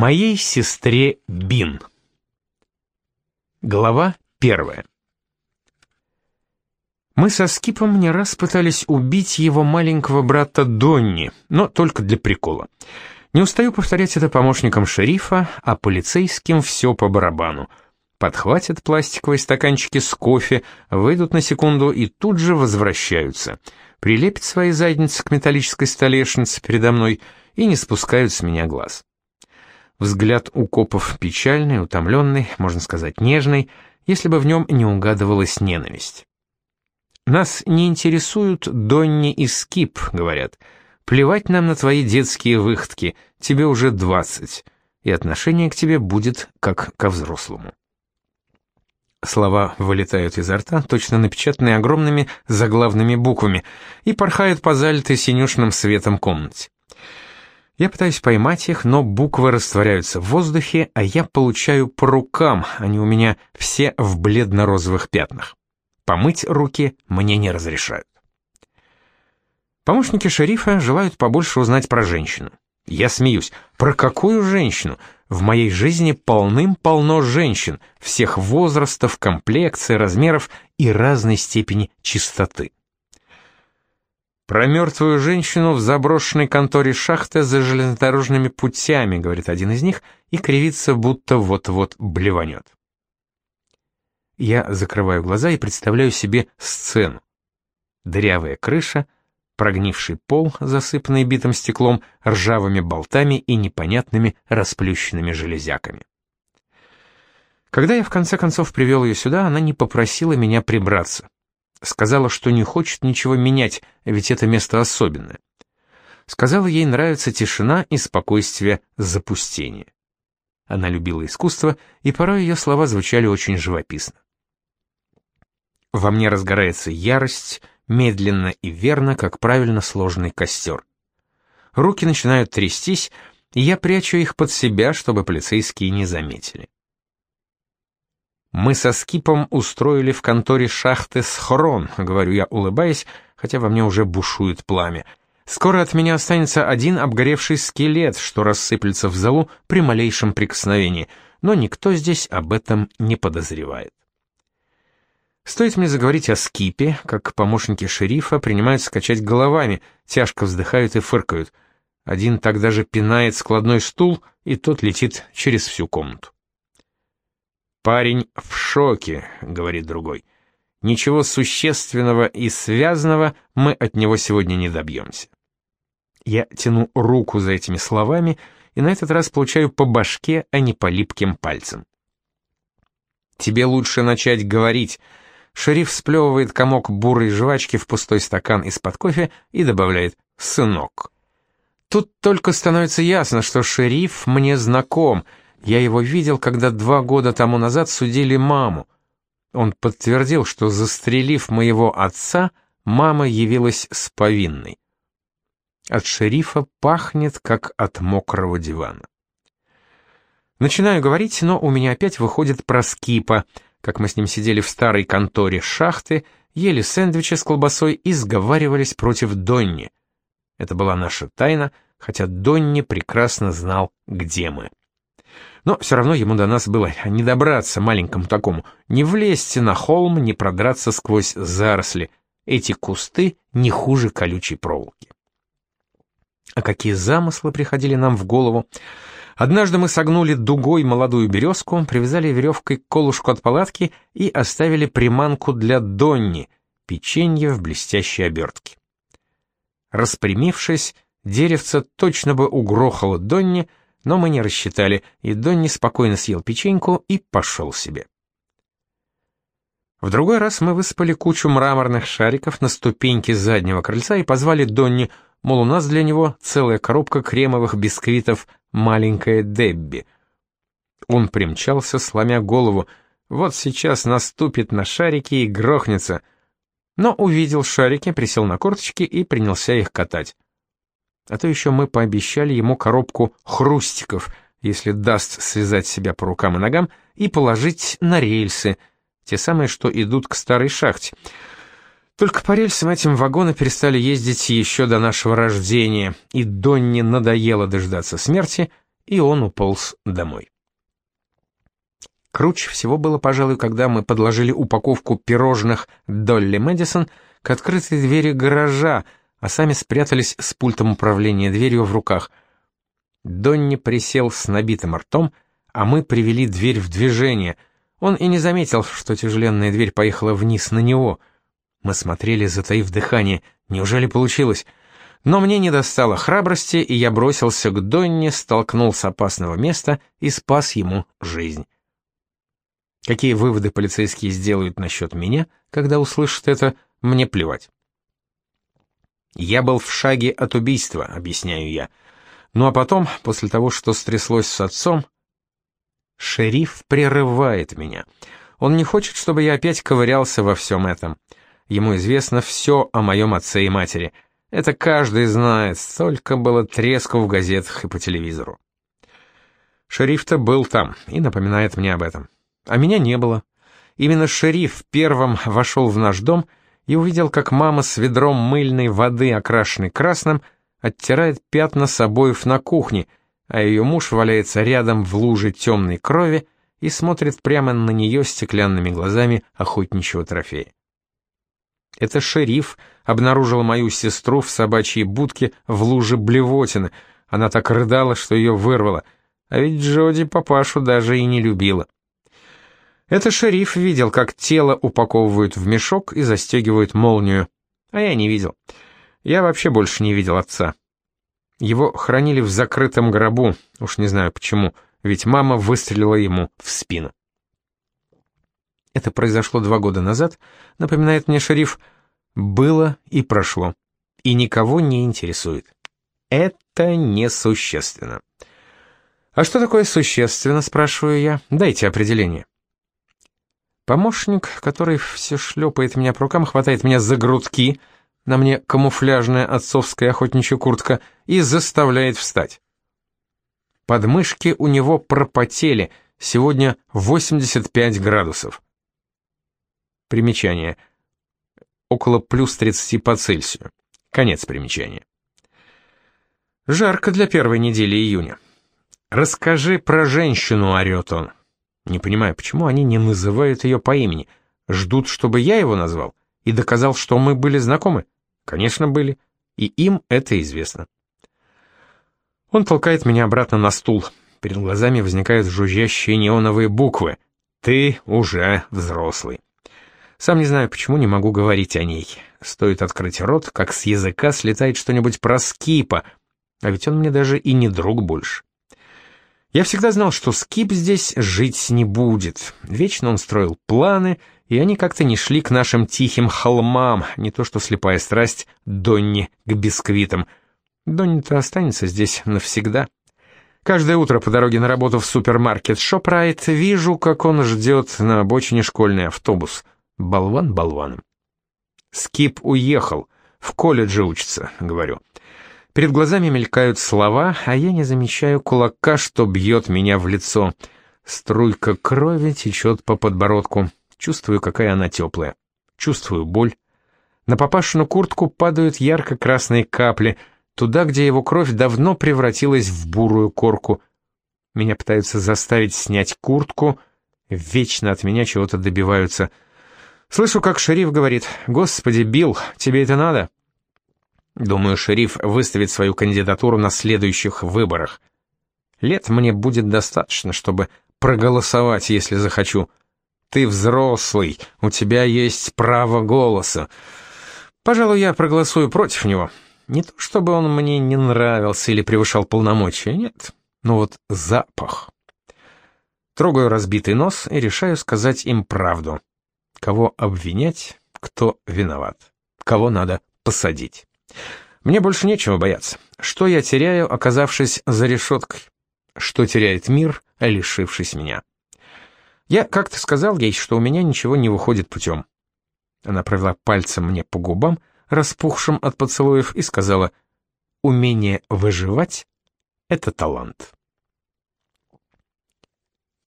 Моей сестре Бин. Глава первая. Мы со Скипом не раз пытались убить его маленького брата Донни, но только для прикола. Не устаю повторять это помощникам шерифа, а полицейским все по барабану. Подхватят пластиковые стаканчики с кофе, выйдут на секунду и тут же возвращаются. Прилепят свои задницы к металлической столешнице передо мной и не спускают с меня глаз. Взгляд у копов печальный, утомленный, можно сказать, нежный, если бы в нем не угадывалась ненависть. «Нас не интересуют Донни и Скип», — говорят. «Плевать нам на твои детские выходки, тебе уже двадцать, и отношение к тебе будет как ко взрослому». Слова вылетают изо рта, точно напечатанные огромными заглавными буквами, и порхают по залитой синюшным светом комнате. Я пытаюсь поймать их, но буквы растворяются в воздухе, а я получаю по рукам, они у меня все в бледно-розовых пятнах. Помыть руки мне не разрешают. Помощники шерифа желают побольше узнать про женщину. Я смеюсь. Про какую женщину? В моей жизни полным-полно женщин, всех возрастов, комплекций, размеров и разной степени чистоты. «Про мертвую женщину в заброшенной конторе шахты за железнодорожными путями», — говорит один из них, и кривится, будто вот-вот блеванет. Я закрываю глаза и представляю себе сцену. Дырявая крыша, прогнивший пол, засыпанный битым стеклом, ржавыми болтами и непонятными расплющенными железяками. Когда я в конце концов привел ее сюда, она не попросила меня прибраться. Сказала, что не хочет ничего менять, ведь это место особенное. Сказала, ей нравится тишина и спокойствие запустения. Она любила искусство, и порой ее слова звучали очень живописно. Во мне разгорается ярость, медленно и верно, как правильно сложный костер. Руки начинают трястись, и я прячу их под себя, чтобы полицейские не заметили. Мы со Скипом устроили в конторе шахты схрон, говорю я, улыбаясь, хотя во мне уже бушует пламя. Скоро от меня останется один обгоревший скелет, что рассыплется в залу при малейшем прикосновении, но никто здесь об этом не подозревает. Стоит мне заговорить о Скипе, как помощники шерифа принимаются качать головами, тяжко вздыхают и фыркают. Один тогда же пинает складной стул, и тот летит через всю комнату. «Парень в шоке», — говорит другой. «Ничего существенного и связанного мы от него сегодня не добьемся». Я тяну руку за этими словами и на этот раз получаю по башке, а не по липким пальцам. «Тебе лучше начать говорить», Шериф сплевывает комок бурой жвачки в пустой стакан из-под кофе и добавляет «сынок». Тут только становится ясно, что шериф мне знаком — я его видел, когда два года тому назад судили маму. Он подтвердил, что, застрелив моего отца, мама явилась с повинной. От шерифа пахнет, как от мокрого дивана. Начинаю говорить, но у меня опять выходит про Скипа, как мы с ним сидели в старой конторе шахты, ели сэндвичи с колбасой и сговаривались против Донни. Это была наша тайна, хотя Донни прекрасно знал, где мы. Но все равно ему до нас было не добраться маленькому такому, не влезть на холм, не продраться сквозь заросли. Эти кусты не хуже колючей проволоки. А какие замыслы приходили нам в голову? Однажды мы согнули дугой молодую березку, привязали веревкой к колышку от палатки и оставили приманку для Донни, печенье в блестящей обертке. Распрямившись, деревце точно бы угрохало Донни, но мы не рассчитали, и Донни спокойно съел печеньку и пошел себе. В другой раз мы высыпали кучу мраморных шариков на ступеньки заднего крыльца и позвали Донни, мол, у нас для него целая коробка кремовых бисквитов «Маленькая Дебби». Он примчался, сломя голову, вот сейчас наступит на шарики и грохнется, но увидел шарики, присел на корточки и принялся их катать. А то еще мы пообещали ему коробку хрустиков, если даст связать себя по рукам и ногам, и положить на рельсы, те самые, что идут к старой шахте. Только по рельсам этим вагоны перестали ездить еще до нашего рождения, и Донне надоело дождаться смерти, и он уполз домой. Круче всего было, пожалуй, когда мы подложили упаковку пирожных «Долли Мэдисон» к открытой двери гаража, а сами спрятались с пультом управления дверью в руках. Донни присел с набитым ртом, а мы привели дверь в движение. Он и не заметил, что тяжеленная дверь поехала вниз на него. Мы смотрели, затаив дыхание. Неужели получилось? Но мне не достало храбрости, и я бросился к Донни, столкнул с опасного места и спас ему жизнь. Какие выводы полицейские сделают насчет меня, когда услышат это, мне плевать. Я был в шаге от убийства, объясняю я. Ну а потом, после того, что стряслось с отцом, шериф прерывает меня. Он не хочет, чтобы я опять ковырялся во всем этом. Ему известно все о моем отце и матери. Это каждый знает, столько было треску в газетах и по телевизору. Шериф-то был там и напоминает мне об этом. А меня не было. Именно шериф первым вошел в наш дом и увидел, как мама с ведром мыльной воды, окрашенной красным, оттирает пятна с обоев на кухне, а ее муж валяется рядом в луже темной крови и смотрит прямо на нее стеклянными глазами охотничьего трофея. Это шериф обнаружил мою сестру в собачьей будке в луже блевотины. Она так рыдала, что ее вырвало. А ведь Джоди папашу даже и не любила. Это шериф видел, как тело упаковывают в мешок и застегивают молнию. А я не видел. Я вообще больше не видел отца. Его хранили в закрытом гробу, уж не знаю почему, ведь мама выстрелила ему в спину. Это произошло два года назад, напоминает мне шериф, было и прошло, и никого не интересует. Это несущественно. А что такое существенно, спрашиваю я? Дайте определение. Помощник, который все шлепает меня по рукам, хватает меня за грудки, на мне камуфляжная отцовская охотничья куртка, и заставляет встать. Подмышки у него пропотели, сегодня 85 градусов. Примечание. Около плюс 30 по Цельсию. Конец примечания. Жарко для первой недели июня. «Расскажи про женщину», — орет он. Не понимаю, почему они не называют ее по имени. Ждут, чтобы я его назвал и доказал, что мы были знакомы. Конечно, были. И им это известно. Он толкает меня обратно на стул. Перед глазами возникают жужжащие неоновые буквы. «Ты уже взрослый». Сам не знаю, почему не могу говорить о ней. Стоит открыть рот, как с языка слетает что-нибудь про Скипа, а ведь он мне даже и не друг больше. Я всегда знал, что Скип здесь жить не будет. Вечно он строил планы, и они как-то не шли к нашим тихим холмам, не то что слепая страсть Донни к бисквитам. Донни-то останется здесь навсегда. Каждое утро по дороге на работу в супермаркет Шопрайт вижу, как он ждет на обочине школьный автобус. Болван болваном. Скип уехал, в колледже учится, говорю. Перед глазами мелькают слова, а я не замечаю кулака, что бьет меня в лицо. Струйка крови течет по подбородку. Чувствую, какая она теплая. Чувствую боль. На папашину куртку падают ярко-красные капли, туда, где его кровь давно превратилась в бурую корку. Меня пытаются заставить снять куртку, вечно от меня чего-то добиваются. Слышу, как шериф говорит, «Господи, Билл, тебе это надо?» Думаю, шериф выставит свою кандидатуру на следующих выборах. Лет мне будет достаточно, чтобы проголосовать, если захочу. Ты взрослый, у тебя есть право голоса. Пожалуй, я проголосую против него. Не то чтобы он мне не нравился или превышал полномочия, нет. Но вот запах. Трогаю разбитый нос и решаю сказать им правду. Кого обвинять, кто виноват. Кого надо посадить. Мне больше нечего бояться. Что я теряю, оказавшись за решеткой? Что теряет мир, лишившись меня? Я как-то сказал ей, что у меня ничего не выходит путем. Она провела пальцем мне по губам, распухшим от поцелуев, и сказала, «Умение выживать — это талант».